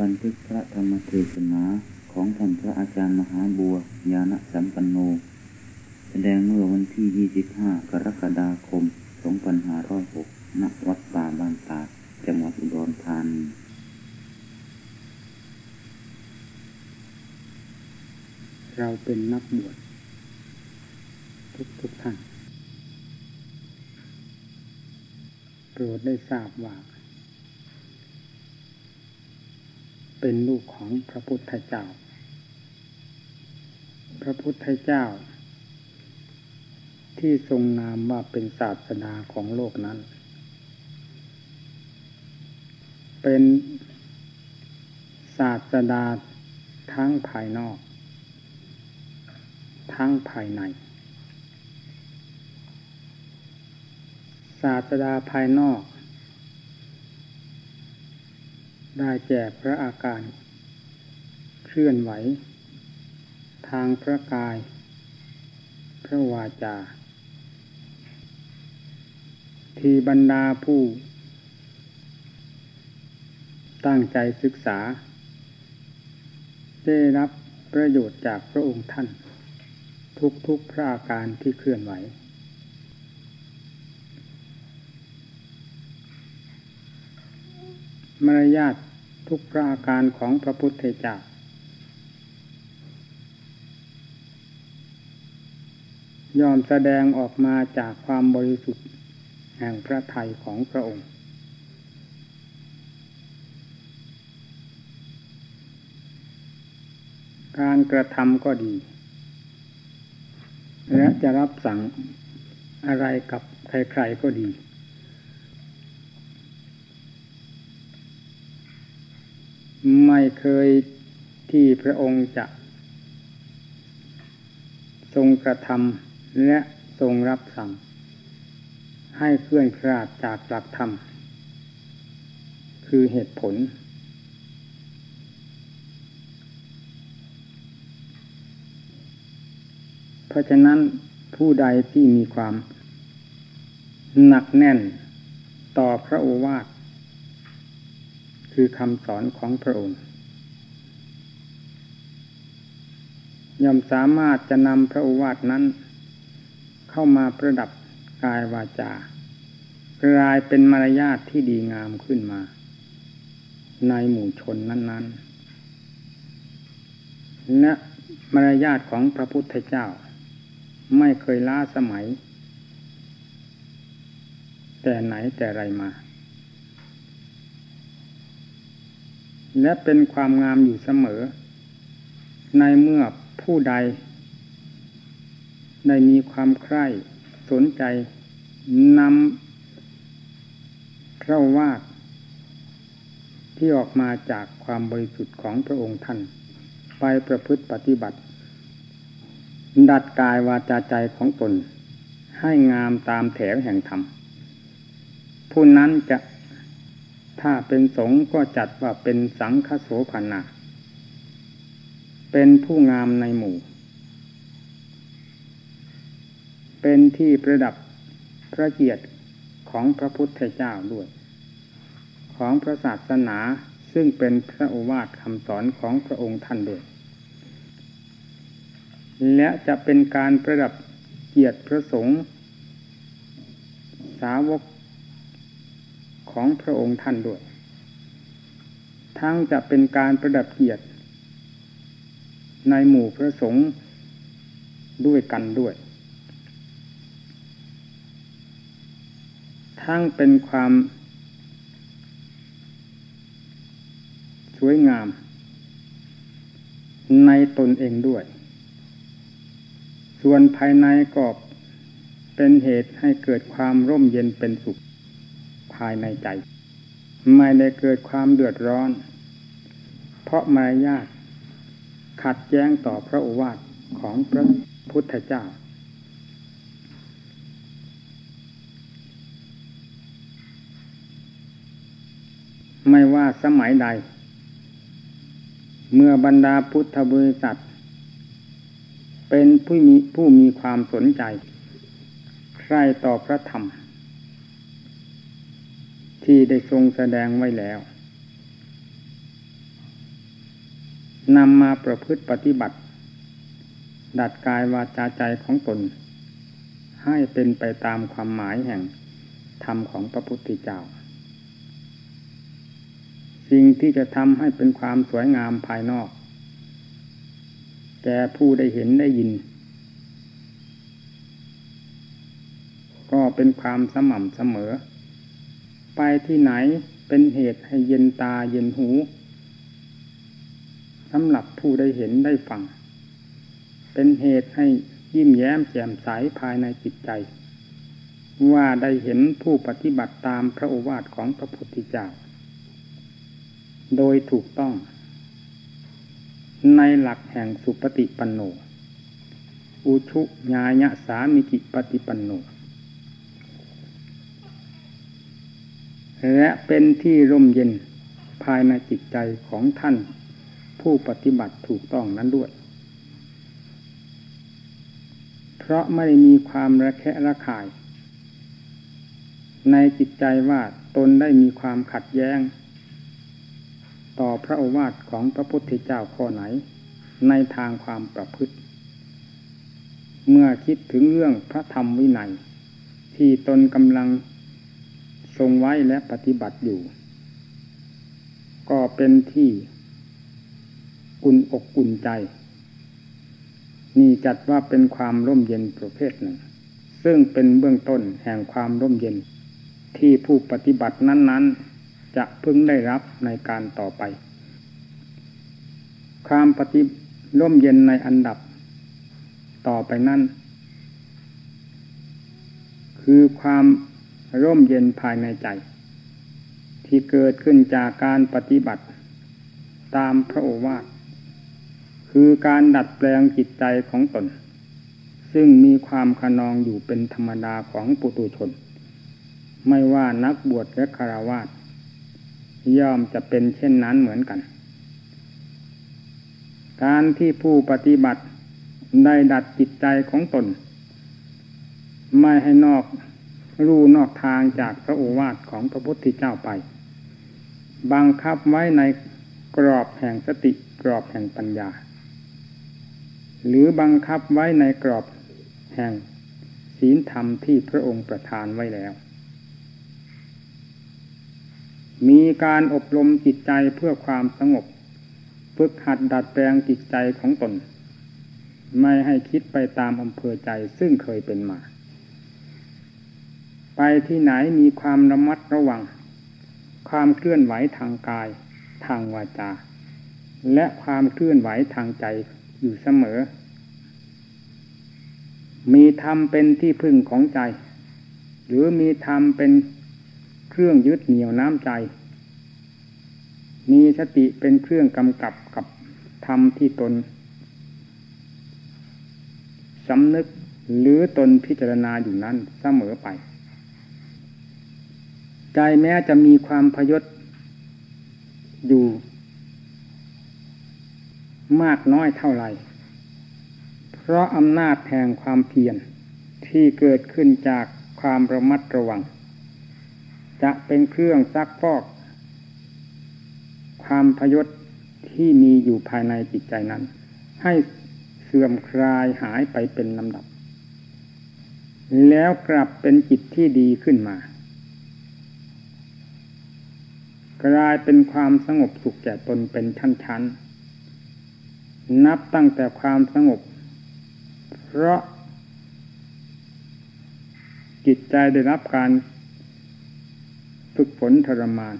บันทึกพระธรรมเทศนาของท่านพระอาจารย์มหาบัวญาณสัมปันโน แสดงเมื่อวันที่ 25 กรกฎาคม 2506ณวัดป่าบ้างตาดจังหวัดอุดรธานีเราเป็นนักบวชทุกทุกท่านโปรดได้ทราบว่า เป็นลูกของพระพุทธเจ้า พระพุทธเจ้า ที่ทรงนามว่าเป็นศาสดาของโลกนั้น เป็นศาสดาทั้งภายนอก ทั้งภายใน ศาสดาภายนอก ได้แก่พระอาการ เคลื่อนไหว ทางพระกาย พระวาจา ที่บรรดาผู้ ตั้งใจศึกษา ได้รับประโยชน์จากพระองค์ท่าน ทุกๆพระอาการที่เคลื่อนไหวมารยาท ทุกพระอาการของพระพุทธเจ้ายอมแสดงออกมาจากความบริสุทธิ์แห่งพระทัยของพระองค์ การกระทำก็ดี และจะรับสั่งอะไรกับใครๆก็ดี ไม่เคยที่พระองค์จะ ทรงกระทำและทรงรับสั่ง ให้เคลื่อนคลาดจากหลักธรรม คือเหตุผล เพราะฉะนั้นผู้ใดที่มีความหนักแน่นต่อพระโอวาท คือคำสอนของพระองค์ย่อมสามารถจะนำพระอวาทนั้น เข้ามาประดับกายวาจากลายเป็นมารยาทที่ดีงามขึ้นมา ในหมู่ชนนั้นๆและมารยาทของพระพุทธเจ้า ไม่เคยล้าสมัย แต่ไหนแต่ไรมา และเป็นความงามอยู่เสมอ ในเมื่อผู้ใด ได้มีความใคร่สนใจนำพระวาทที่ออกมาจากความบริสุทธิ์ของพระองค์ท่าน ไปประพฤติปฏิบัติ ดัดกายวาจาใจของตน ให้งามตามแถวแห่งธรรมผู้นั้นจะ ถ้าเป็นสงฆ์ก็จัดว่าเป็นสังฆโสภานาเป็นผู้งามในหมู่ เป็นที่ประดับพระเกียรติของพระพุทธเจ้าด้วย ของพระศาสนาซึ่งเป็นพระโอวาทคำสอนของพระองค์ท่านด้วย และจะเป็นการประดับเกียรติพระสงฆ์สาวก ของพระองค์ท่านด้วย ทั้งจะเป็นการประดับเกียรติ ในหมู่พระสงฆ์ด้วยกันด้วย ทั้งเป็นความสวยงาม ในตนเองด้วย ส่วนภายในก็เป็นเหตุให้เกิดความร่มเย็นเป็นสุข ภายในใจ ไม่ได้เกิดความเดือดร้อน เพราะมารยาทขัดแย้งต่อพระโอวาทของพระพุทธเจ้า ไม่ว่าสมัยใด เมื่อบรรดาพุทธบริษัท เป็นผู้มีผู้มีความสนใจ ใคร่ต่อพระธรรม ที่ได้ทรงแสดงไว้แล้วนำมาประพฤติปฏิบัติ ดัดกายวาจาใจของตน ให้เป็นไปตามความหมายแห่งธรรมของพระพุทธเจ้า สิ่งที่จะทำให้เป็นความสวยงามภายนอก แก่ผู้ได้เห็นได้ยิน ก็เป็นความสม่ำเสมอ ไปที่ไหนเป็นเหตุให้เย็นตาเย็นหูสำหรับผู้ได้เห็นได้ฟัง เป็นเหตุให้ยิ้มแย้มแจ่มใสภายในจิตใจ ว่าได้เห็นผู้ปฏิบัติตามพระโอวาทของพระพุทธเจ้า โดยถูกต้อง ในหลักแห่งสุปฏิปันโน อุชุญาญะสามิกิปฏิปันโน และเป็นที่ร่มเย็นภายในจิตใจของท่าน ผู้ปฏิบัติถูกต้องนั้นด้วย เพราะไม่มีความระแคะระคาย ในจิตใจว่าตนได้มีความขัดแย้ง ต่อพระโอวาทของพระพุทธเจ้าข้อไหน ในทางความประพฤติ เมื่อคิดถึงเรื่องพระธรรมวินัย ที่ตนกำลัง ทรงไว้และปฏิบัติอยู่ ก็เป็นที่อุ่นอกอุ่นใจ นี่จัดว่าเป็นความร่มเย็นประเภทหนึ่ง ซึ่งเป็นเบื้องต้นแห่งความร่มเย็น ที่ผู้ปฏิบัตินั้น ๆ จะพึงได้รับในการต่อไป ความปฏิร่มเย็นในอันดับ ต่อไปนั้นคือความ ร่มเย็นภายในใจ ที่เกิดขึ้นจากการปฏิบัติ ตามพระโอวาทคือการดัดแปลงจิตใจของตน ซึ่งมีความขนองอยู่เป็นธรรมดาของปุตุชน ไม่ว่านักบวชและคารวาสย่อมจะเป็นเช่นนั้นเหมือนกัน การที่ผู้ปฏิบัติได้ดัดจิตใจของตน ไม่ให้นอก รู้นอกทางจากพระโอวาทของพระพุทธเจ้าไป บังคับไว้ในกรอบแห่งสติกรอบแห่งปัญญา หรือบังคับไว้ในกรอบแห่งศีลธรรมที่พระองค์ประทานไว้แล้ว มีการอบรมจิตใจเพื่อความสงบฝึกหัดดัดแปลงจิตใจของตน ไม่ให้คิดไปตามอำเภอใจซึ่งเคยเป็นมา ไปที่ไหนมีความระมัดระวัง ความเคลื่อนไหวทางกายทางวาจา และความเคลื่อนไหวทางใจอยู่เสมอ มีธรรมเป็นที่พึ่งของใจ หรือมีธรรมเป็นเครื่องยึดเหนี่ยวน้ำใจ มีสติเป็นเครื่องกำกับกับธรรมที่ตนสำนึกหรือตนพิจารณาอยู่นั้นเสมอไป ใจแม้จะมีความพยศอยู่ มากน้อยเท่าไหร่ เพราะอำนาจแห่งความเพียรที่เกิดขึ้นจากความระมัดระวัง จะเป็นเครื่องซักฟอก ความพยศที่มีอยู่ภายในจิตใจนั้น ให้เสื่อมคลายหายไปเป็นลำดับ แล้วกลับเป็นจิตที่ดีขึ้นมา กลายเป็นความสงบสุขแก่ตนเป็นชั้นๆ นับตั้งแต่ความสงบ เพราะ จิตใจได้รับการฝึกฝนทรมาน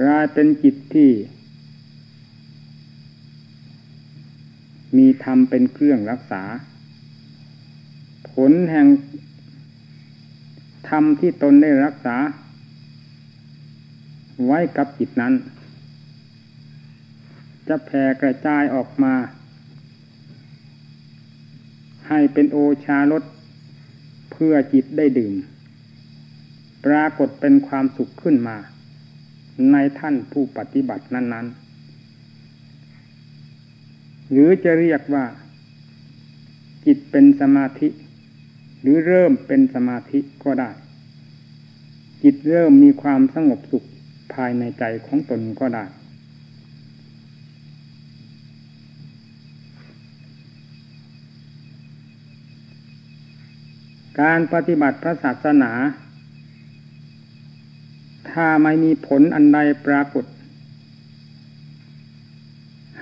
กลายเป็นจิตที่ มีธรรมเป็นเครื่องรักษา ผลแห่ง ธรรมที่ตนได้รักษา ไว้กับจิตนั้น จะแผ่กระจายออกมา ให้เป็นโอชารสเพื่อจิตได้ดื่ม ปรากฏเป็นความสุขขึ้นมา ในท่านผู้ปฏิบัตินั้น ๆ หรือจะเรียกว่า จิตเป็นสมาธิหรือเริ่มเป็นสมาธิก็ได้ จิตเริ่มมีความสงบสุขภายในใจของตนก็ได้การปฏิบัติพระศาสนา ถ้าไม่มีผลอันใดปรากฏ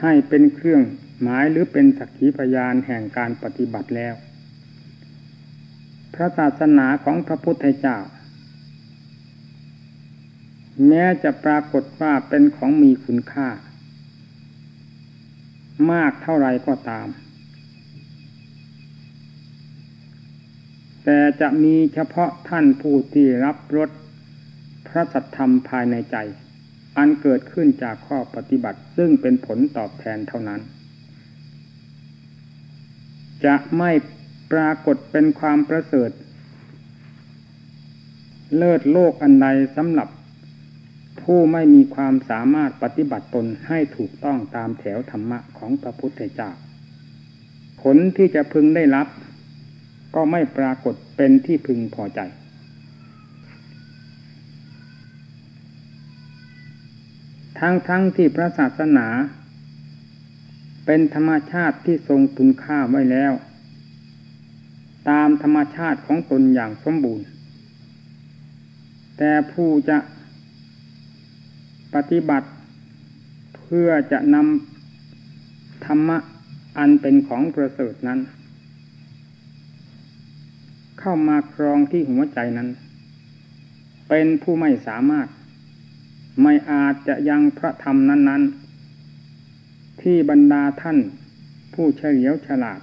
ให้เป็นเครื่องหมายหรือเป็นสักขีพยานแห่งการปฏิบัติแล้ว พระศาสนาของพระพุทธเจ้า แม้จะปรากฏว่าเป็นของมีคุณค่า มากเท่าไรก็ตาม แต่จะมีเฉพาะท่านผู้ที่รับรสพระสัทธรรมภายในใจ อันเกิดขึ้นจากข้อปฏิบัติซึ่งเป็นผลตอบแทนเท่านั้น จะไม่ปรากฏเป็นความประเสริฐ เลิศโลกอันใดสำหรับ ผู้ไม่มีความสามารถปฏิบัติตนให้ถูกต้องตามแถวธรรมะของพระพุทธเจ้า ผลที่จะพึงได้รับ ก็ไม่ปรากฏเป็นที่พึงพอใจ ทั้งทั้งที่พระศาสนา เป็นธรรมชาติที่ทรงคุณค่าไว้แล้ว ตามธรรมชาติของตนอย่างสมบูรณ์ แต่ผู้จะ ปฏิบัติเพื่อจะนำธรรมะอันเป็นของประเสริฐนั้น เข้ามาครองที่หัวใจนั้น เป็นผู้ไม่สามารถ ไม่อาจจะยังพระธรรมนั้น ๆ ที่บรรดาท่านผู้เฉลียวฉลาด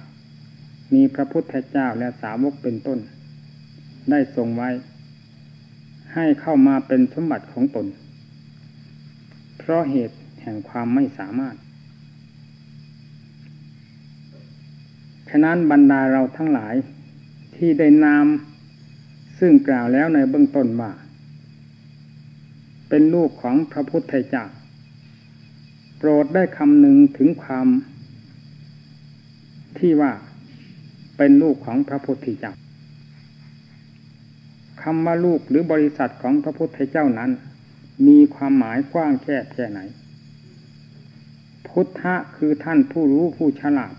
มีพระพุทธเจ้าและสาวกเป็นต้น ได้ทรงไว้ ให้เข้ามาเป็นสมบัติของตน เพราะเหตุแห่งความไม่สามารถ ฉะนั้นบรรดาเราทั้งหลายที่ได้นามซึ่งกล่าวแล้วในเบื้องต้นว่า เป็นลูกของพระพุทธเจ้าโปรดได้คำหนึ่งถึงความที่ว่าเป็นลูกของพระพุทธเจ้าคำว่าลูกหรือบริษัทของพระพุทธเจ้านั้น มีความหมายกว้างแค่แค่ไหน พุทธะคือท่านผู้รู้ผู้ฉลาด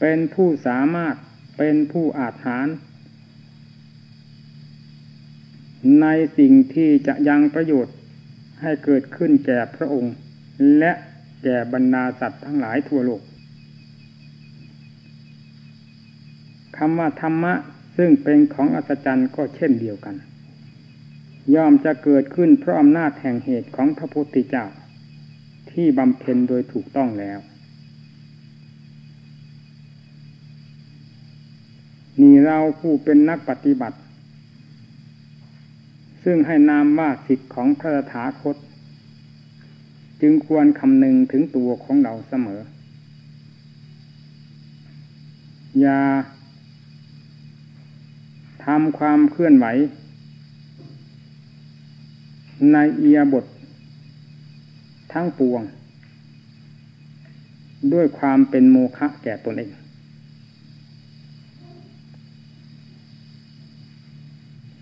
เป็นผู้สามารถเป็นผู้อาจหารในสิ่งที่จะยังประโยชน์ให้เกิดขึ้นแก่พระองค์ และแก่บรรดาสัตว์ทั้งหลายทั่วโลก คำว่าธรรมะ ซึ่งเป็นของอัศจรรย์ก็เช่นเดียวกัน ย่อมจะเกิดขึ้นเพราะอำนาจแห่งเหตุของพระพุทธเจ้า ที่บำเพ็ญโดยถูกต้องแล้ว นี่เราผู้เป็นนักปฏิบัติ ซึ่งให้นามว่าสิทธิ์ของพระถาคต จึงควรคำนึงถึงตัวของเราเสมออย่า ทำความเคลื่อนไหว ในเอียบท ทั้งปวง ด้วยความเป็นโมฆะแก่ตนเอง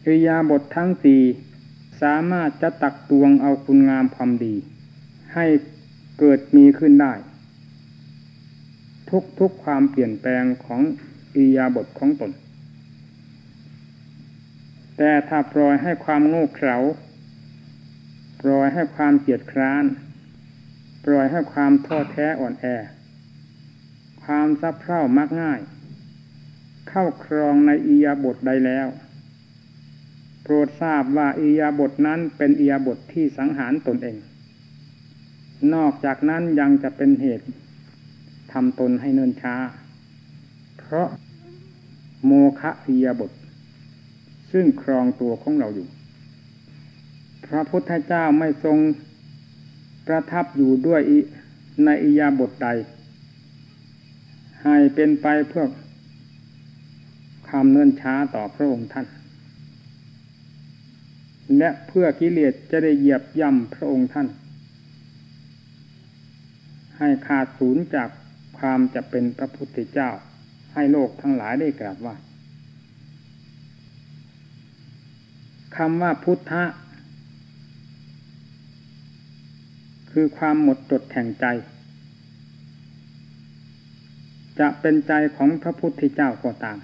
อิยาบททั้งสี่สามารถจะตักตวงเอาคุณงามความดี ให้เกิดมีขึ้นได้ ทุกทุกความเปลี่ยนแปลงของอิยาบทของตน แต่ถ้าปล่อยให้ความโง่เขลาปล่อยให้ความเกียดคร้าน ปล่อยให้ความท้อแท้อ่อนแอ ความซับเร่ามักง่าย เข้าครองในอิยาบทใดแล้ว โปรดทราบว่าอียาบทนั้นเป็นอียาบทที่สังหารตนเอง นอกจากนั้นยังจะเป็นเหตุทำตนให้เนินช้า เพราะโมคะอียาบท ซึ่งครองตัวของเราอยู่ พระพุทธเจ้าไม่ทรงประทับอยู่ด้วยในอียาบทใด ให้เป็นไปเพื่อความเนินช้าต่อพระองค์ท่าน และเพื่อกิเลสจะได้เหยียบย่ำพระองค์ท่าน ให้ขาดศูนย์จากความจะเป็นพระพุทธเจ้า ให้โลกทั้งหลายได้กราบว่า คำว่าพุทธะ คือความหมดจดแห่งใจ จะเป็นใจของพระพุทธเจ้าก็ตาม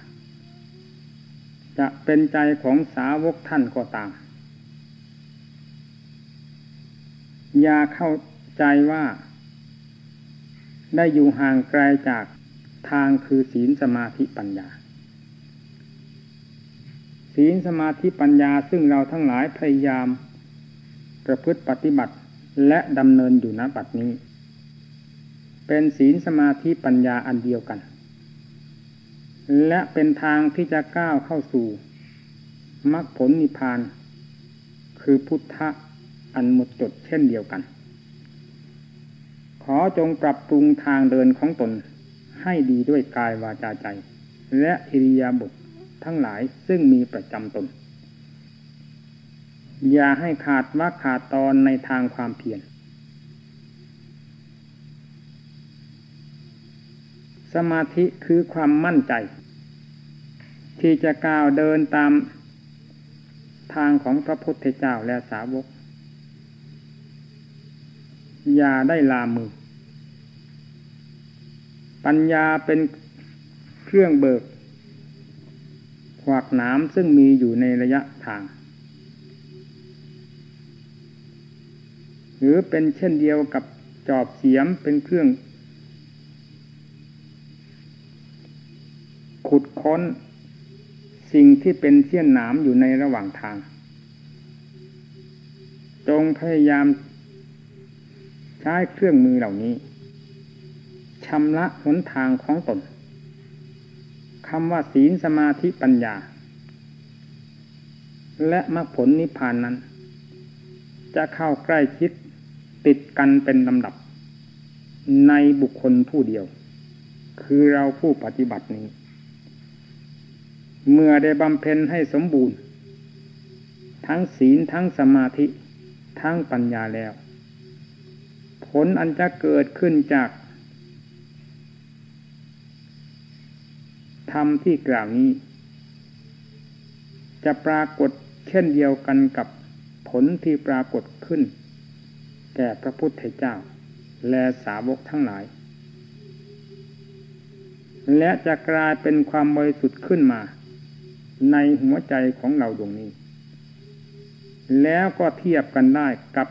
จะเป็นใจของสาวกท่านก็ตาม อย่าเข้าใจว่า ได้อยู่ห่างไกลจากทางคือศีลสมาธิปัญญา ศีลสมาธิปัญญาซึ่งเราทั้งหลายพยายามประพฤติปฏิบัติและดำเนินอยู่ณบัดนี้ เป็นศีลสมาธิปัญญาอันเดียวกัน และเป็นทางที่จะก้าวเข้าสู่มรรคผลนิพพาน คือพุทธะอันหมดจดเช่นเดียวกัน ขอจงปรับปรุงทางเดินของตนให้ดีด้วยกายวาจาใจ และอิริยาบถ ทั้งหลายซึ่งมีประจำตน อย่าให้ขาดว่าขาดตอนในทางความเพียรสมาธิคือความมั่นใจ ที่จะก้าวเดินตามทางของพระพุทธเจ้าและสาวก อย่าได้ลามือ ปัญญาเป็นเครื่องเบิก ขวากน้ำซึ่งมีอยู่ในระยะทาง หรือเป็นเช่นเดียวกับจอบเสียมเป็นเครื่อง ขุดค้น สิ่งที่เป็นเสี้ยนหนามอยู่ในระหว่างทาง จงพยายามใช้เครื่องมือเหล่านี้ชำระหนทางของตน คำว่าศีลสมาธิปัญญา และมรรคผลนิพพานนั้น จะเข้าใกล้ชิดติดกันเป็นลำดับ ในบุคคลผู้เดียว คือเราผู้ปฏิบัตินี้ เมื่อได้บำเพ็ญให้สมบูรณ์ ทั้งศีลทั้งสมาธิ ทั้งปัญญาแล้ว ผลอันจะเกิดขึ้นจาก ธรรมที่กล่าวนี้ จะปรากฏเช่นเดียวกันกับผลที่ปรากฏขึ้น แก่พระพุทธเจ้า และสาวกทั้งหลาย และจะกลายเป็นความบริสุทธิ์ขึ้นมา ในหัวใจของเราดวงนี้ แล้วก็เทียบกันได้กับ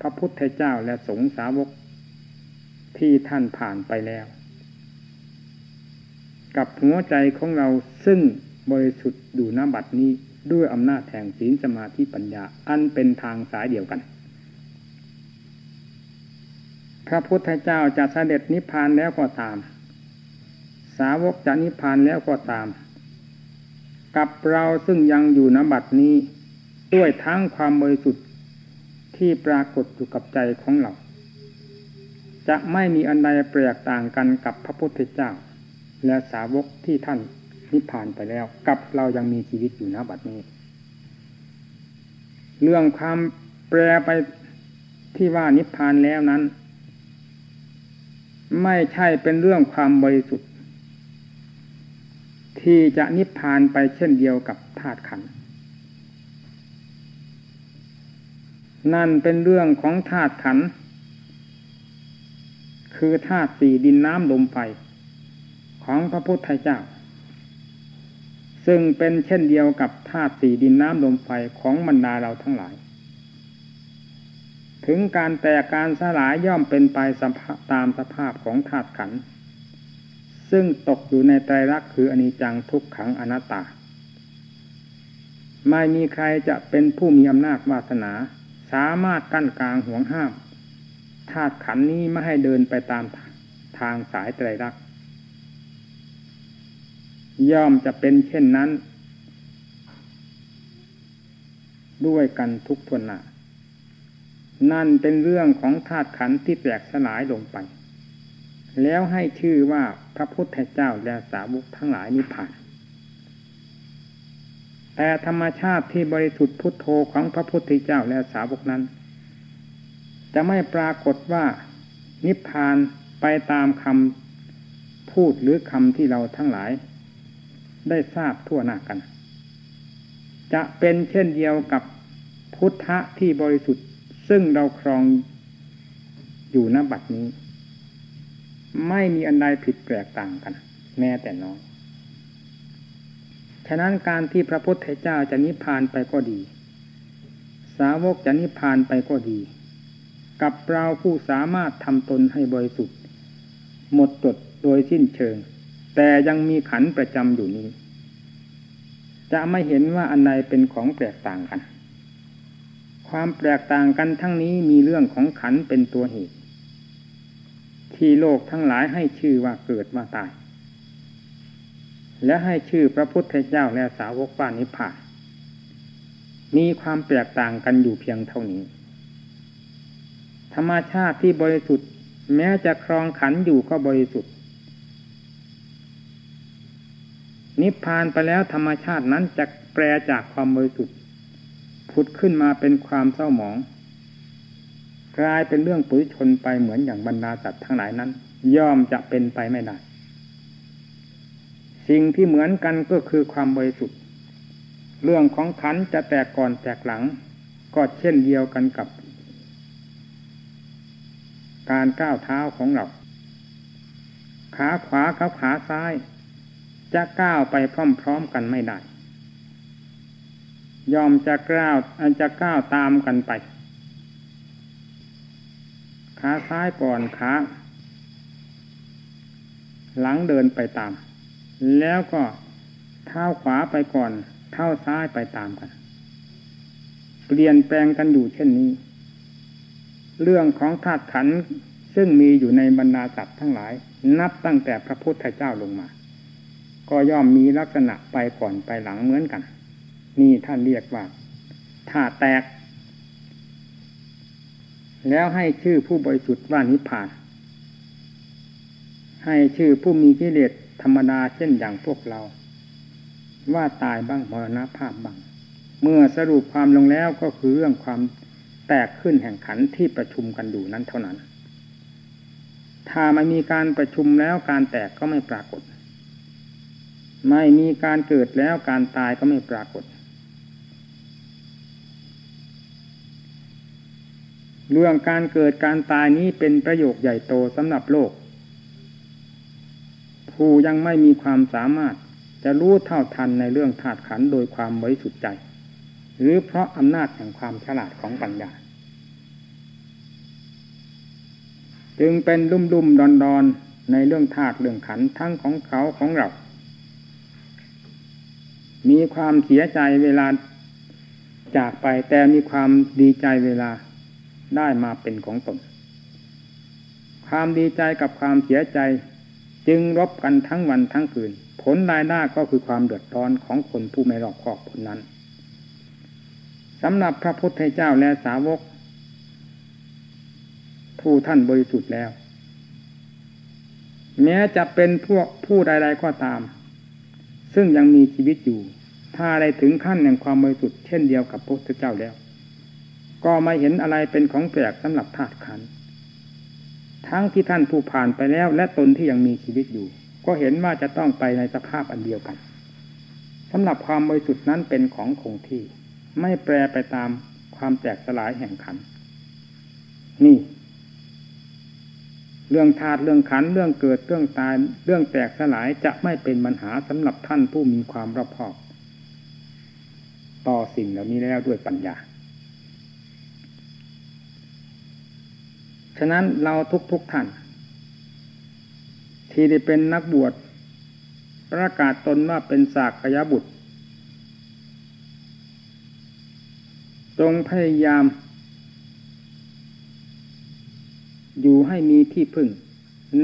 พระพุทธเจ้าและสงสาวกที่ท่านผ่านไปแล้ว กับหัวใจของเราซึ่งบริสุทธิ์อยู่ณบัดนี้ด้วยอำนาจแห่งศีลสมาธิปัญญา อันเป็นทางสายเดียวกัน พระพุทธเจ้าจะเสด็จนิพพานแล้วก็ตาม สาวกจะนิพพานแล้วก็ตาม กับเราซึ่งยังอยู่นบัดนี้ ด้วยทั้งความบริสุทธิ์ที่ปรากฏอยู่กับใจของเรา จะไม่มีอันใดเปรียกต่างกันกับพระพุทธเจ้า และสาวกที่ท่านนิพพานไปแล้ว กับเรายังมีชีวิตอยู่นะบัดนี้ เรื่องความแปรไปที่ว่านิพพานแล้วนั้น ไม่ใช่เป็นเรื่องความบริสุทธิ์ ที่จะนิพพานไปเช่นเดียวกับธาตุขันนั่นเป็นเรื่องของธาตุขัน คือธาตุสี่ดินน้ำลมไฟ ของพระพุทธเจ้า ซึ่งเป็นเช่นเดียวกับธาตุสี่ดินน้ำลมไฟของบรรดาเราทั้งหลาย ถึงการแตกการสลายย่อมเป็นไปตามสภาพของธาตุขัน ซึ่งตกอยู่ในไตรลักษณ์คืออนิจจังทุกขังอนัตตา ไม่มีใครจะเป็นผู้มีอำนาจวาสนา สามารถกั้นกลางห่วงห้ามธาตุขันนี้ไม่ให้เดินไปตามทางสายไตรลักษณ์ ย่อมจะเป็นเช่นนั้น ด้วยกันทุกทวนหน้านั่นเป็นเรื่องของธาตุขันธ์ที่แตกสลายลงไป แล้วให้ชื่อว่าพระพุทธเจ้าและสาวกทั้งหลายนิพพาน แต่ธรรมชาติที่บริสุทธิ์พุทโธของพระพุทธเจ้าและสาวกนั้น จะไม่ปรากฏว่านิพพานไปตามคำพูดหรือคำที่เราทั้งหลาย ได้ทราบทั่วหน้ากัน จะเป็นเช่นเดียวกับพุทธะที่บริสุทธิ์ ซึ่งเราครองอยู่ณบัดนี้ ไม่มีอันใดผิดแปลกต่างกัน แม้แต่น้อยฉะนั้นการที่พระพุทธเจ้าจะนิพพานไปก็ดี สาวกจะนิพพานไปก็ดี กับเราผู้สามารถทำตนให้บริสุทธิ์ หมดจดโดยสิ้นเชิง แต่ยังมีขันประจำอยู่นี้ จะไม่เห็นว่าอันใดเป็นของแปลกต่างกัน ความแปลกต่างกันทั้งนี้มีเรื่องของขันเป็นตัวเหตุ ที่โลกทั้งหลายให้ชื่อว่าเกิดว่าตาย และให้ชื่อพระพุทธเจ้าและสาวกว่านิพพานมีความแตกต่างกันอยู่เพียงเท่านี้ ธรรมชาติที่บริสุทธิ์ แม้จะครองขันอยู่ก็บริสุทธิ์ นิพพานไปแล้วธรรมชาตินั้นจะแปลจากความบริสุทธิ์ผุดขึ้นมาเป็นความเศร้าหมอง กลายเป็นเรื่องปุ๋ยชนไปเหมือนอย่างบรรดาสัตว์ทั้งหลายนั้น ย่อมจะเป็นไปไม่ได้ สิ่งที่เหมือนกันก็คือความบริสุทธิ์ เรื่องของขันจะแตกก่อนแตกหลัง ก็เช่นเดียวกันกับ การก้าวเท้าของเราขาขวากับขาซ้าย จะก้าวไปพร้อมๆกันไม่ได้ ยอมจะก้าวอันจะก้าวตามกันไป ขาซ้ายก่อนขาหลังเดินไปตาม แล้วก็เท้าขวาไปก่อนเท้าซ้ายไปตามกัน เปลี่ยนแปลงกันอยู่เช่นนี้ เรื่องของธาตุขันซึ่งมีอยู่ในบรรดาสัตว์ทั้งหลาย นับตั้งแต่พระพุทธเจ้าลงมา ก็ย่อมมีลักษณะไปก่อนไปหลังเหมือนกัน นี่ท่านเรียกว่าถ้าแตก แล้วให้ชื่อผู้บริสุทธิ์ว่านิพพาน ให้ชื่อผู้มีกิเลสธรรมดาเช่นอย่างพวกเรา ว่าตายบ้างมรณภาพบ้าง เมื่อสรุปความลงแล้วก็คือเรื่องความแตกขึ้นแห่งขันที่ประชุมกันอยู่นั้นเท่านั้น ถ้าไม่มีการประชุมแล้วการแตกก็ไม่ปรากฏ ไม่มีการเกิดแล้วการตายก็ไม่ปรากฏ เรื่องการเกิดการตายนี้เป็นประโยคใหญ่โตสำหรับโลก ผู้ยังไม่มีความสามารถจะรู้เท่าทันในเรื่องธาตุขันโดยความบริสุทธิ์ใจ หรือเพราะอำนาจแห่งความฉลาดของปัญญา จึงเป็นลุ่มลุ่มดอนดอนในเรื่องธาตุเรื่องขันทั้งของเขาของเรา มีความเสียใจเวลาจากไปแต่มีความดีใจเวลาได้มาเป็นของตน ความดีใจกับความเสียใจจึงรบกันทั้งวันทั้งคืน ผลรายได้ก็คือความเดือดร้อนของคนผู้ไม่รอบคอบคนนั้นสำหรับพระพุทธเจ้าและสาวก ผู้ท่านบริสุทธิ์แล้ว แม้จะเป็นพวกผู้ใด ๆ ก็ตาม ซึ่งยังมีชีวิตอยู่ ถ้าได้ถึงขั้นแห่งความบริสุทธิ์เช่นเดียวกับพระพุทธเจ้าแล้ว ก็ไม่เห็นอะไรเป็นของแปลกสำหรับธาตุขันทั้งที่ท่านผู้ผ่านไปแล้ว และตนที่ยังมีชีวิตอยู่ ก็เห็นว่าจะต้องไปในสภาพอันเดียวกันสำหรับความบริสุทธิ์นั้นเป็นของคงที่ ไม่แปรไปตามความแตกสลายแห่งขันนี่ เรื่องธาตุเรื่องขันเรื่องเกิดเรื่องตายเรื่องแตกสลายจะไม่เป็นปัญหาสำหรับท่านผู้มีความรอบคอบ ต่อสิ่งเหล่านี้แล้วด้วยปัญญา ฉะนั้นเราทุกๆทท่าน ที่ได้เป็นนักบวชประกาศตนว่าเป็นสากยบุตร จงพยายาม อยู่ให้มีที่พึ่ง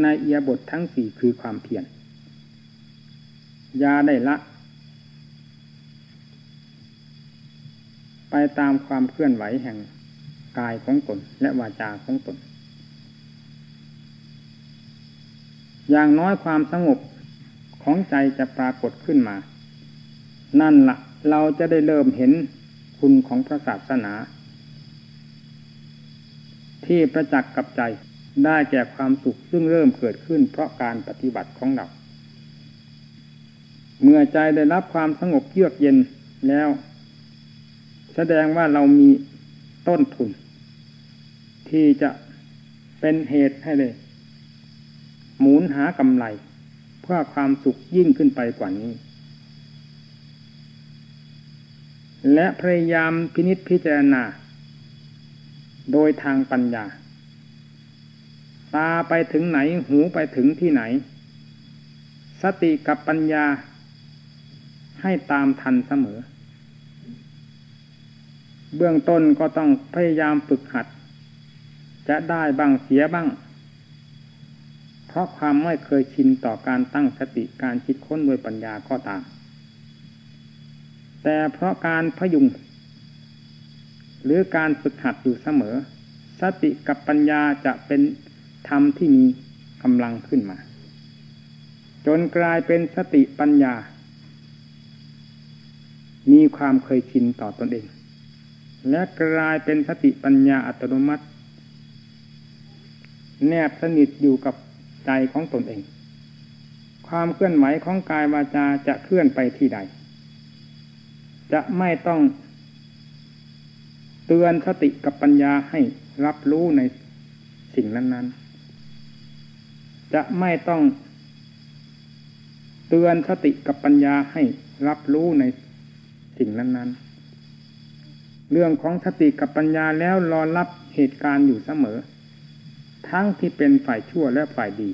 ในเอียบททั้งสี่คือความเพียรยาได้ละ ไปตามความเคลื่อนไหวแห่งกายของตนและวาจาของตน อย่างน้อยความสงบของใจจะปรากฏขึ้นมา นั่นละ่ะเราจะได้เริ่มเห็นคุณของพระศาสนา ที่ประจักษ์กับใจ ได้แก่ความสุขซึ่งเริ่มเกิดขึ้นเพราะการปฏิบัติของเรา เมื่อใจได้รับความสงบเยือกเย็นแล้ว แสดงว่าเรามีต้นทุน ที่จะเป็นเหตุให้เลยหมุนหากำไร เพื่อความสุขยิ่งขึ้นไปกว่านี้ และพยายามพินิษพิจารณา โดยทางปัญญา ตาไปถึงไหนหูไปถึงที่ไหน สติกับปัญญา ให้ตามทันเสมอ เบื้องต้นก็ต้องพยายามฝึกหัด จะได้บ้างเสียบ้าง เพราะความไม่เคยชินต่อการตั้งสติการคิดค้นโดยปัญญาก็ตาม แต่เพราะการพยุง หรือการฝึกหัดอยู่เสมอ สติกับปัญญาจะเป็น ธรรมที่มีกำลังขึ้นมา จนกลายเป็นสติปัญญา มีความเคยชินต่อตอนเอง และกลายเป็นสติปัญญาอัตโนมัติ แนบสนิทอยู่กับใจของตนเอง ความเคลื่อนไหวของกายวาจาจะเคลื่อนไปที่ใด จะไม่ต้องเตือนสติกับปัญญาให้รับรู้ในสิ่งนั้น ๆ จะไม่ต้องเตือนสติกับปัญญาให้รับรู้ในสิ่งนั้น ๆ เรื่องของสติกับปัญญาแล้วรอรับเหตุการณ์อยู่เสมอ ทั้งที่เป็นฝ่ายชั่วและฝ่ายดี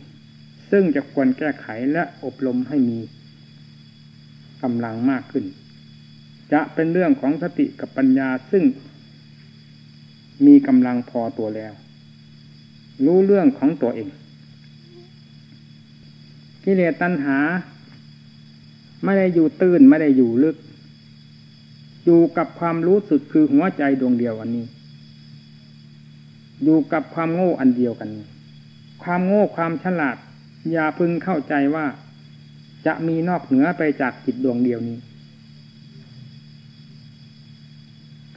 ซึ่งจะควรแก้ไขและอบรมให้มีกำลังมากขึ้น จะเป็นเรื่องของสติกับปัญญาซึ่ง มีกำลังพอตัวแล้ว รู้เรื่องของตัวเอง กิเลสตัณหา ไม่ได้อยู่ตื้นไม่ได้อยู่ลึก อยู่กับความรู้สึกคือหัวใจดวงเดียวอันนี้ อยู่กับความโง่อันเดียวกัน ความโง่ความฉลาด อย่าพึงเข้าใจว่า จะมีนอกเหนือไปจากจิตดวงเดียวนี้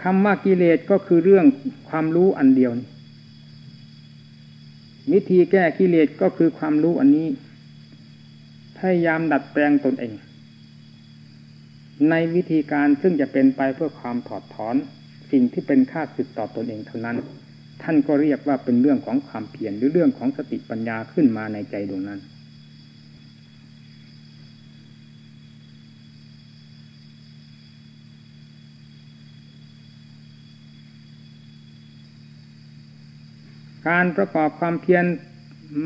คำว่ากิเลสก็คือเรื่องความรู้อันเดียวนี้วิธีแก้กิเลสก็คือความรู้อันนี้ ยายามดัดแปลงตนเอง ในวิธีการซึ่งจะเป็นไปเพื่อความถอดถอน สิ่งที่เป็นค่าสึกต่อตนเองเท่านั้น ท่านก็เรียกว่าเป็นเรื่องของความเพียรหรือเรื่องของสติปัญญาขึ้นมาในใจดวงนั้น การประกอบความเพียร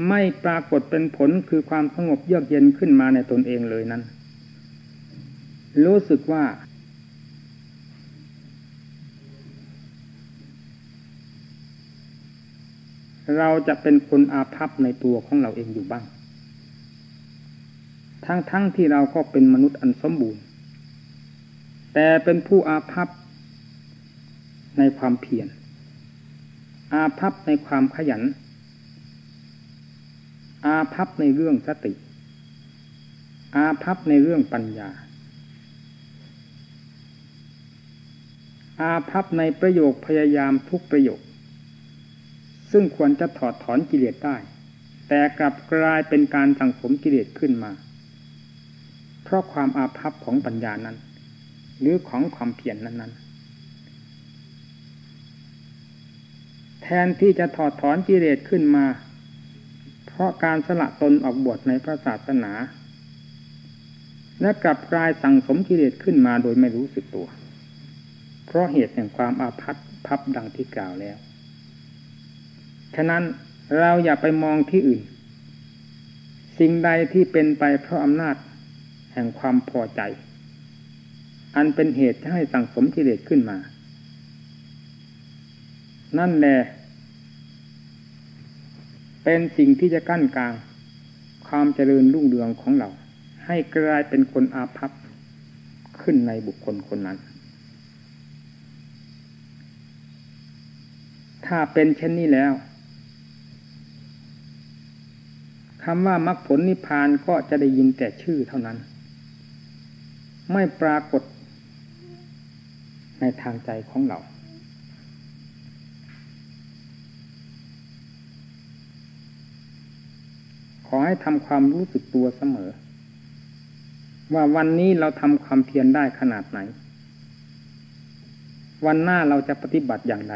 ไม่ปรากฏเป็นผลคือความสงบเยือกเย็นขึ้นมาในตนเองเลยนั้น รู้สึกว่า เราจะเป็นคนอาภัพในตัวของเราเองอยู่บ้าง ทั้งๆทที่เราก็เป็นมนุษย์อันสมบูรณ์ แต่เป็นผู้อาภัพในความเพียรอาภัพในความขยัน อาภัพในเรื่องสติ อาภัพในเรื่องปัญญา อาภัพในประโยคพยายามทุกประโยค ซึ่งควรจะถอดถอนกิเลสได้ แต่กลับกลายเป็นการสังสมกิเลสขึ้นมา เพราะความอาภัพของปัญญานั้น หรือของความเพียรนนั้นๆแทนที่จะถอดถอนกิเลสขึ้นมา เพราะการสละตนออกบวชในพระศาสนา และกลับกลายสั่งสมกิเลสขึ้นมาโดยไม่รู้สึกตัว เพราะเหตุแห่งความอาภัพพับดังที่กล่าวแล้ว ฉะนั้นเราอย่าไปมองที่อื่น สิ่งใดที่เป็นไปเพราะอำนาจแห่งความพอใจ อันเป็นเหตุให้สั่งสมกิเลสขึ้นมา นั่นแหละ เป็นสิ่งที่จะกั้นกลาง ความเจริญรุ่งเรืองของเรา ให้กลายเป็นคนอาภัพขึ้นในบุคคลคนนั้น ถ้าเป็นเช่นนี้แล้วคำว่ามรรคผลนิพพานก็จะได้ยินแต่ชื่อเท่านั้น ไม่ปรากฏในทางใจของเรา ขอให้ทำความรู้สึกตัวเสมอ ว่าวันนี้เราทำความเพียรได้ขนาดไหน วันหน้าเราจะปฏิบัติอย่างไร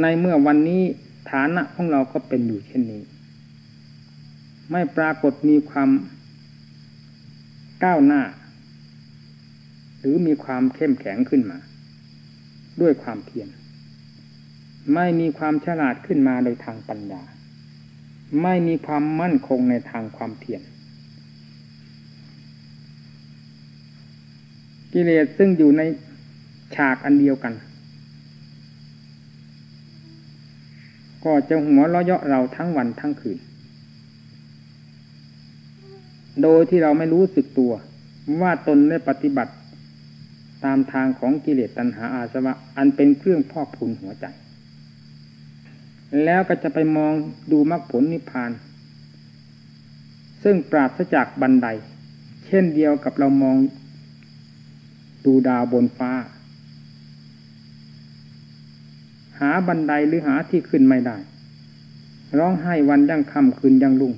ในเมื่อวันนี้ฐานะของเราก็เป็นอยู่เช่นนี้ ไม่ปรากฏมีความก้าวหน้า หรือมีความเข้มแข็งขึ้นมา ด้วยความเพียรไม่มีความฉลาดขึ้นมาโดยทางปัญญา ไม่มีความมั่นคงในทางความเพียรกิเลสซึ่งอยู่ในฉากอันเดียวกัน ก็จะหัวเราะเยาะเราทั้งวันทั้งคืน โดยที่เราไม่รู้สึกตัว ว่าตนได้ปฏิบัติ ตามทางของกิเลสตัณหาอาสวะ อันเป็นเครื่องพอกพูนหัวใจ แล้วก็จะไปมองดูมรรคผลนิพพาน ซึ่งปราศจากบันได เช่นเดียวกับเรามองดูดาวบนฟ้า หาบันไดหรือหาที่ขึ้นไม่ได้ ร้องไห้วันยังค่ำคืนยังลุ่ง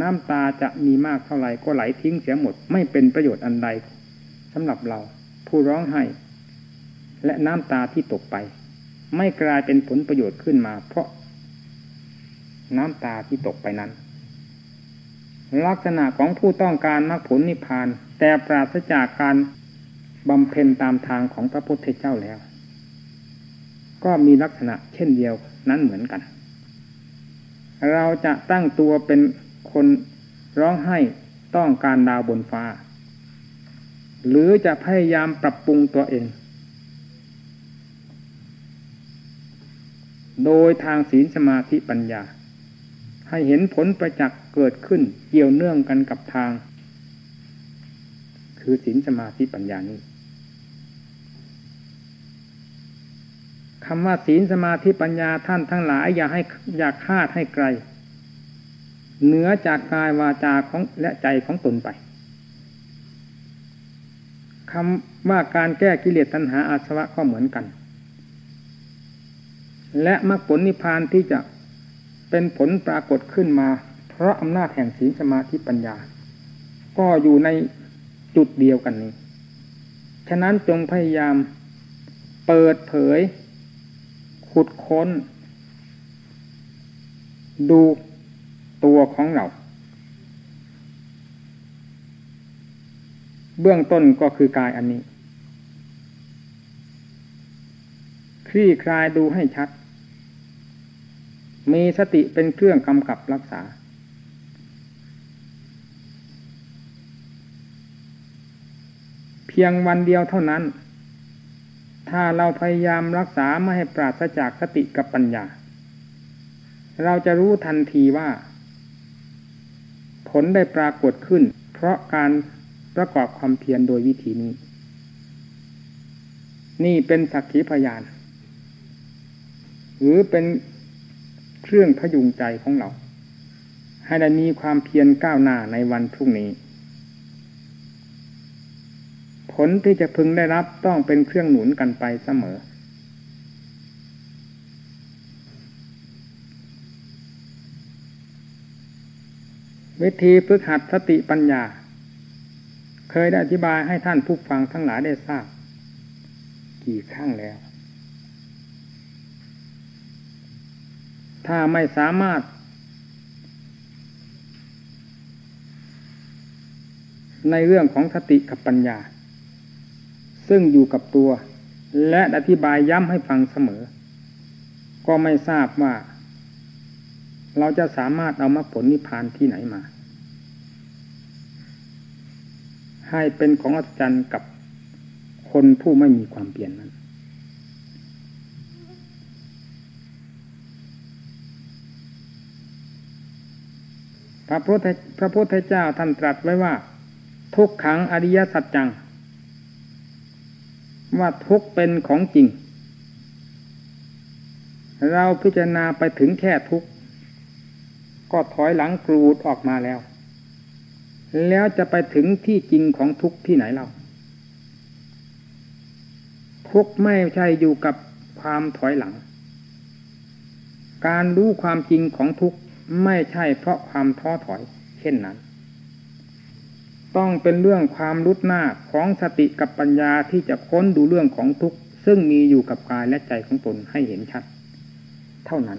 น้ำตาจะมีมากเท่าไหร่ก็ไหลทิ้งเสียหมด ไม่เป็นประโยชน์อันใดสำหรับเรา ผู้ร้องไห้ และน้ำตาที่ตกไป ไม่กลายเป็นผลประโยชน์ขึ้นมา เพราะน้ำตาที่ตกไปนั้น ลักษณะของผู้ต้องการมรรคผลนิพพาน แต่ปราศจากการบำเพ็ญตามทางของพระพุทธเจ้าแล้ว ก็มีลักษณะเช่นเดียวนั้นเหมือนกัน เราจะตั้งตัวเป็นคนร้องไห้ต้องการดาวบนฟ้า หรือจะพยายามปรับปรุงตัวเอง โดยทางศีลสมาธิปัญญา ให้เห็นผลประจักษ์เกิดขึ้นเกี่ยวเนื่องกันกับทาง คือศีลสมาธิปัญญานี้คำว่าศีลสมาธิปัญญาท่านทั้งหลาย อย่าให้อย่าคาดให้ไกล เหนือจากกายวาจาของและใจของตนไปคำว่าการแก้กิเลสตัณหาอาสวะก็เหมือนกัน และมรรคผลนิพพานที่จะเป็นผลปรากฏขึ้นมา เพราะอำนาจแห่งศีลสมาธิปัญญา ก็อยู่ในจุดเดียวกันนี้ ฉะนั้นจงพยายามเปิดเผย ขุดค้น ดูตัวของเรา เบื้องต้นก็คือกายอันนี้คลี่คลายดูให้ชัด มีสติเป็นเครื่องกำกับรักษา เพียงวันเดียวเท่านั้น ถ้าเราพยายามรักษาไม่ให้ปราศจากสติกับปัญญา เราจะรู้ทันทีว่า ผลได้ปรากฏขึ้น เพราะการประกอบความเพียรโดยวิธีนี้ นี่เป็นสักขีพยาน หรือเป็น เครื่องพยุงใจของเรา ให้ได้มีความเพียรก้าวหน้าในวันพรุ่งนี้ ผลที่จะพึงได้รับต้องเป็นเครื่องหนุนกันไปเสมอ วิธีฝึกหัดสติปัญญา เคยได้อธิบายให้ท่านผู้ฟังทั้งหลายได้ทราบ กี่ครั้งแล้ว ถ้าไม่สามารถ ในเรื่องของสติกับปัญญา ซึ่งอยู่กับตัว และอธิบายย้ำให้ฟังเสมอ ก็ไม่ทราบว่า เราจะสามารถเอามาผลนิพพานที่ไหนมา ให้เป็นของอัศจรรย์กับคนผู้ไม่มีความเปลี่ยนนั้น พระพุทธพระพุทธเจ้าท่านตรัสไว้ว่า ทุกขังอริยสัจจัง ว่าทุกเป็นของจริง เราพิจารณาไปถึงแค่ทุกก็ถอยหลังกรูดออกมาแล้ว แล้วจะไปถึงที่จริงของทุกที่ไหนเราทุกไม่ใช่อยู่กับความถอยหลัง การรู้ความจริงของทุก ไม่ใช่เพราะความท้อถอย เช่นนั้น ต้องเป็นเรื่องความรุดหน้าของสติกับปัญญาที่จะค้นดูเรื่องของทุกข์ซึ่งมีอยู่กับกายและใจของตนให้เห็นชัด เท่านั้น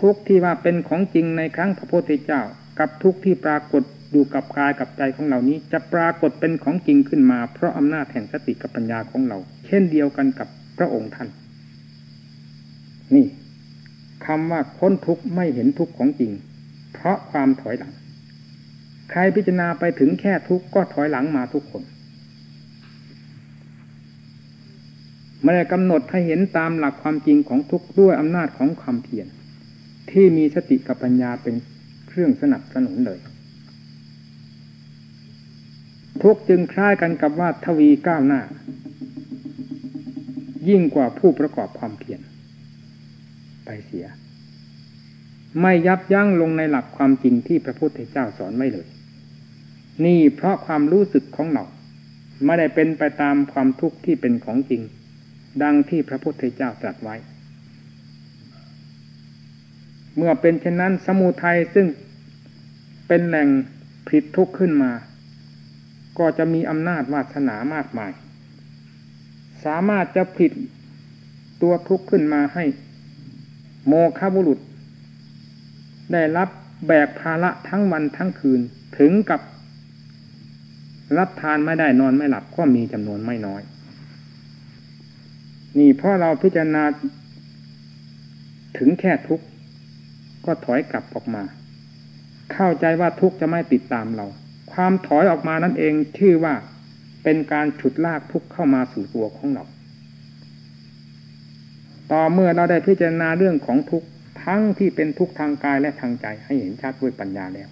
ทุกข์ที่ว่าเป็นของจริงในครั้งพระพุทธเจ้า กับทุกข์ที่ปรากฏอยู่กับกายกับใจของเรานี้ จะปรากฏเป็นของจริงขึ้นมา เพราะอำนาจแห่งสติกับปัญญาของเรา เช่นเดียวกันกับพระองค์ท่านนี่ คำว่าค้นทุกข์ไม่เห็นทุกข์ของจริง เพราะความถอยหลัง ใครพิจารณาไปถึงแค่ทุกข์ก็ถอยหลังมาทุกคนไม่ได้กำหนดให้เห็นตามหลักความจริงของทุกข์ด้วยอำนาจของความเพียรที่มีสติกับปัญญาเป็นเครื่องสนับสนุนเลย ทุกจึงคล้ายกันกับว่าทวีก้าวหน้า ยิ่งกว่าผู้ประกอบความเพียร ไปเสีย ไม่ยับยั้งลงในหลักความจริงที่พระพุทธเจ้าสอนไว้เลย นี่เพราะความรู้สึกของเราไม่ได้เป็นไปตามความทุกข์ที่เป็นของจริง ดังที่พระพุทธเจ้าตรัสไว้ เมื่อเป็นเช่นนั้นสมุทัยซึ่งเป็นแหล่งผิดทุกข์ขึ้นมา ก็จะมีอำนาจวาสนามากมาย สามารถจะผิดตัวทุกข์ขึ้นมาให้ โมฆะบุรุษ ได้รับแบกภาระทั้งวันทั้งคืนถึงกับ รับทานไม่ได้นอนไม่หลับก็มีจำนวนไม่น้อย นี่เพราะเราพิจารณาถึงแค่ทุกข์ก็ถอยกลับออกมา เข้าใจว่าทุกข์จะไม่ติดตามเรา ความถอยออกมานั่นเองชื่อว่าเป็นการฉุดลากทุกข์เข้ามาสู่ตัวของเรา ต่อเมื่อเราได้พิจารณาเรื่องของทุกข์ทั้งที่เป็นทุกข์ทางกายและทางใจให้เห็นชัดด้วยปัญญาแล้ว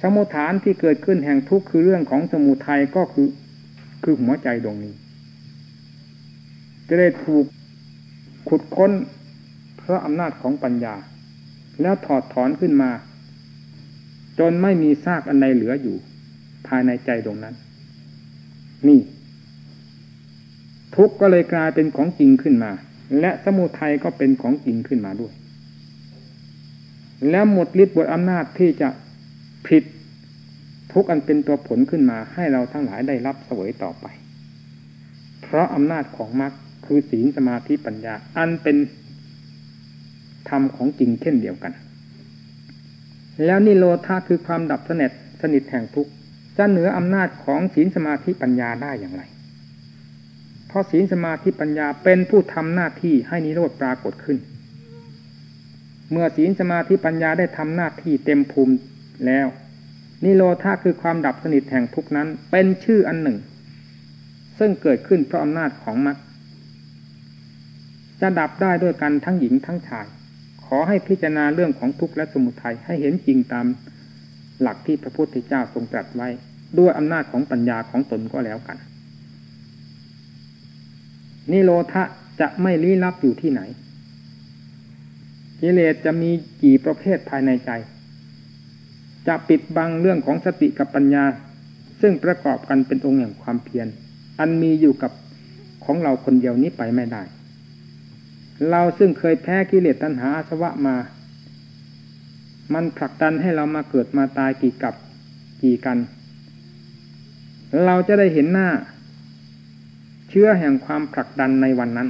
สมุทฐานที่เกิดขึ้นแห่งทุกข์คือเรื่องของสมุทัยก็คือคือหัวใจดวงนี้ จะได้ถูกขุดค้นเพราะอำนาจของปัญญา แล้วถอดถอนขึ้นมา จนไม่มีซากอันใดเหลืออยู่ ภายในใจดวงนั้น นี่ ทุกข์ก็เลยกลายเป็นของจริงขึ้นมา และสมุทัยก็เป็นของจริงขึ้นมาด้วย แล้วหมดฤทธิ์บทอำนาจที่จะผิดทุกอันเป็นตัวผลขึ้นมาให้เราทั้งหลายได้รับเสวยต่อไป เพราะอำนาจของมรรคคือศีลสมาธิปัญญา อันเป็นธรรมของจริงเช่นเดียวกัน แล้วนิโรธาคือความดับสนิทสนิทแห่งทุกข์จะเหนืออำนาจของศีลสมาธิปัญญาได้อย่างไร ราะศีลสมาธิปัญญาเป็นผู้ทำหน้าที่ให้นิโรธปรากฏขึ้น เมื่อศีลสมาธิปัญญาได้ทำหน้าที่เต็มภูมิแล้ว นิโรธาคือความดับสนิทแห่งทุกนั้น เป็นชื่ออันหนึ่ง ซึ่งเกิดขึ้นเพราะอำนาจของมรรคจะดับได้ด้วยกันทั้งหญิงทั้งชาย ขอให้พิจารณาเรื่องของทุกข์และสมุทัยให้เห็นจริงตามหลักที่พระพุทธเจ้าทรงตรัสไว้ ด้วยอำนาจของปัญญาของตนก็แล้วกัน นิโรธะจะไม่ลี้ลับอยู่ที่ไหน กิเลสจะมีกี่ประเภทภายในใจ จะปิดบังเรื่องของสติกับปัญญา ซึ่งประกอบกันเป็นองค์แห่งความเพียร อันมีอยู่กับของเราคนเดียวนี้ไปไม่ได้ เราซึ่งเคยแพ้กิเลสตัณหาอาสวะมา มันผลักดันให้เรามาเกิดมาตายกี่กับกี่กัน เราจะได้เห็นหน้า เชื้อแห่งความผลักดันในวันนั้น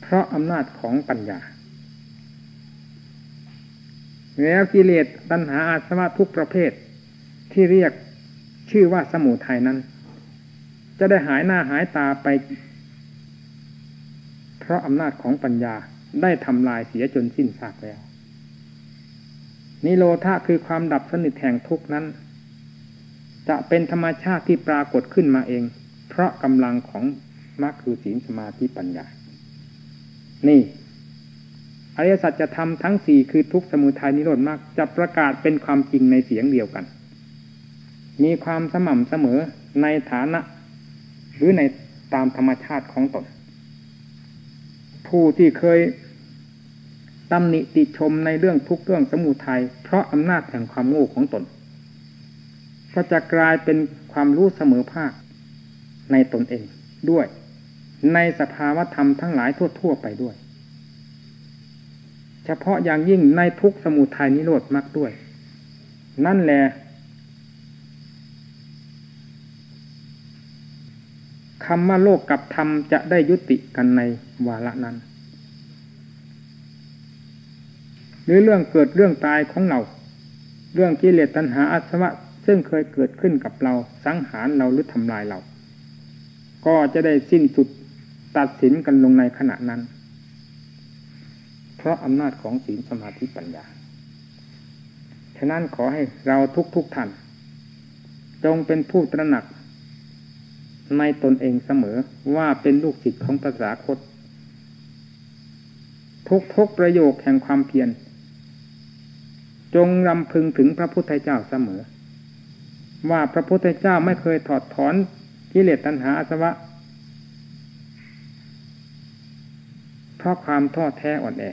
เพราะอำนาจของปัญญา แล้วกิเลสตัณหาอาสวะทุกประเภท ที่เรียกชื่อว่าสมุทัยนั้น จะได้หายหน้าหายตาไป เพราะอำนาจของปัญญาได้ทำลายเสียจนสิ้นซากแล้วนิโรธาคือความดับสนิทแห่งทุกนั้น จะเป็นธรรมชาติที่ปรากฏขึ้นมาเอง เพราะกำลังของมรรคคือศีลสมาธิปัญญา นี่อริยสัจจะทำทั้งสี่คือทุกสมุทัยนิโรธมรรคจะประกาศเป็นความจริงในเสียงเดียวกัน มีความสม่ำเสมอในฐานะ หรือในตามธรรมชาติของตน ผู้ที่เคยตำหนิติชมในเรื่องทุกเรื่องสมุทัยเพราะอำนาจแห่งความโง่ของตน ก็จะกลายเป็นความรู้เสมอภาค ในตนเองด้วย ในสภาวธรรมทั้งหลายทั่ว ๆ ไปด้วย เฉพาะอย่างยิ่งในทุกสมุทัยนิโรธมากด้วย นั่นแหละคำว่าโลกกับธรรมจะได้ยุติกันในวาระนั้น หรือเรื่องเกิดเรื่องตายของเรา เรื่องกิเลสตัณหาอาสวะซึ่งเคยเกิดขึ้นกับเราสังหารเราหรือทำลายเรา ก็จะได้สิ้นสุดตัดสินกันลงในขณะนั้น เพราะอำนาจของศีลสมาธิปัญญา ฉะนั้นขอให้เราทุกๆทท่าน จงเป็นผู้ตระหนัก ในตนเองเสมอว่าเป็นลูกศิษย์ของภาษาคต ทุกๆประโยคแห่งความเพียรจงรำพึงถึงพระพุทธเจ้าเสมอ ว่าพระพุทธเจ้าไม่เคยถอดถอน กิเลสตัณหาอาสวะเพราะความท้อแท้อ่อนแอ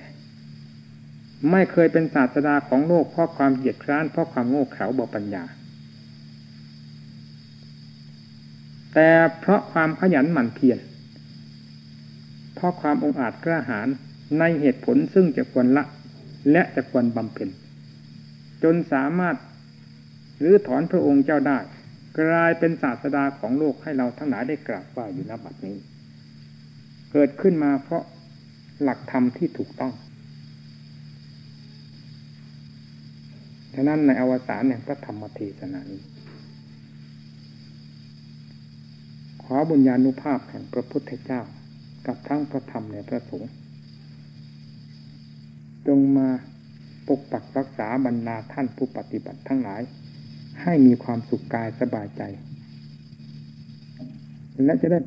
ไม่เคยเป็นศาสดาของโลกเพราะความเหยียดคร้านเพราะความโง่เขลาบอปัญญา แต่เพราะความขยันหมั่นเพียรเพราะความองอาจกล้าหาญในเหตุผลซึ่งจะควรละ และจะควรบำเพ็ญจนสามารถหรือถอนพระองค์เจ้าได้ กลายเป็นศาสดาของโลกให้เราทั้งหลายได้กราบไหว้อยู่ณบัดนี้ เกิดขึ้นมาเพราะหลักธรรมที่ถูกต้องฉะนั้นในอวสานแห่งพระธรรมเทศนานี้ ขอบุญญาณุภาพแห่งพระพุทธเจ้า กับทั้งพระธรรมในพระสงฆ์จงมาปกปักรักษาบรรดาท่านผู้ปฏิบัติทั้งหลาย ให้มีความสุขกายสบายใจ และจะได้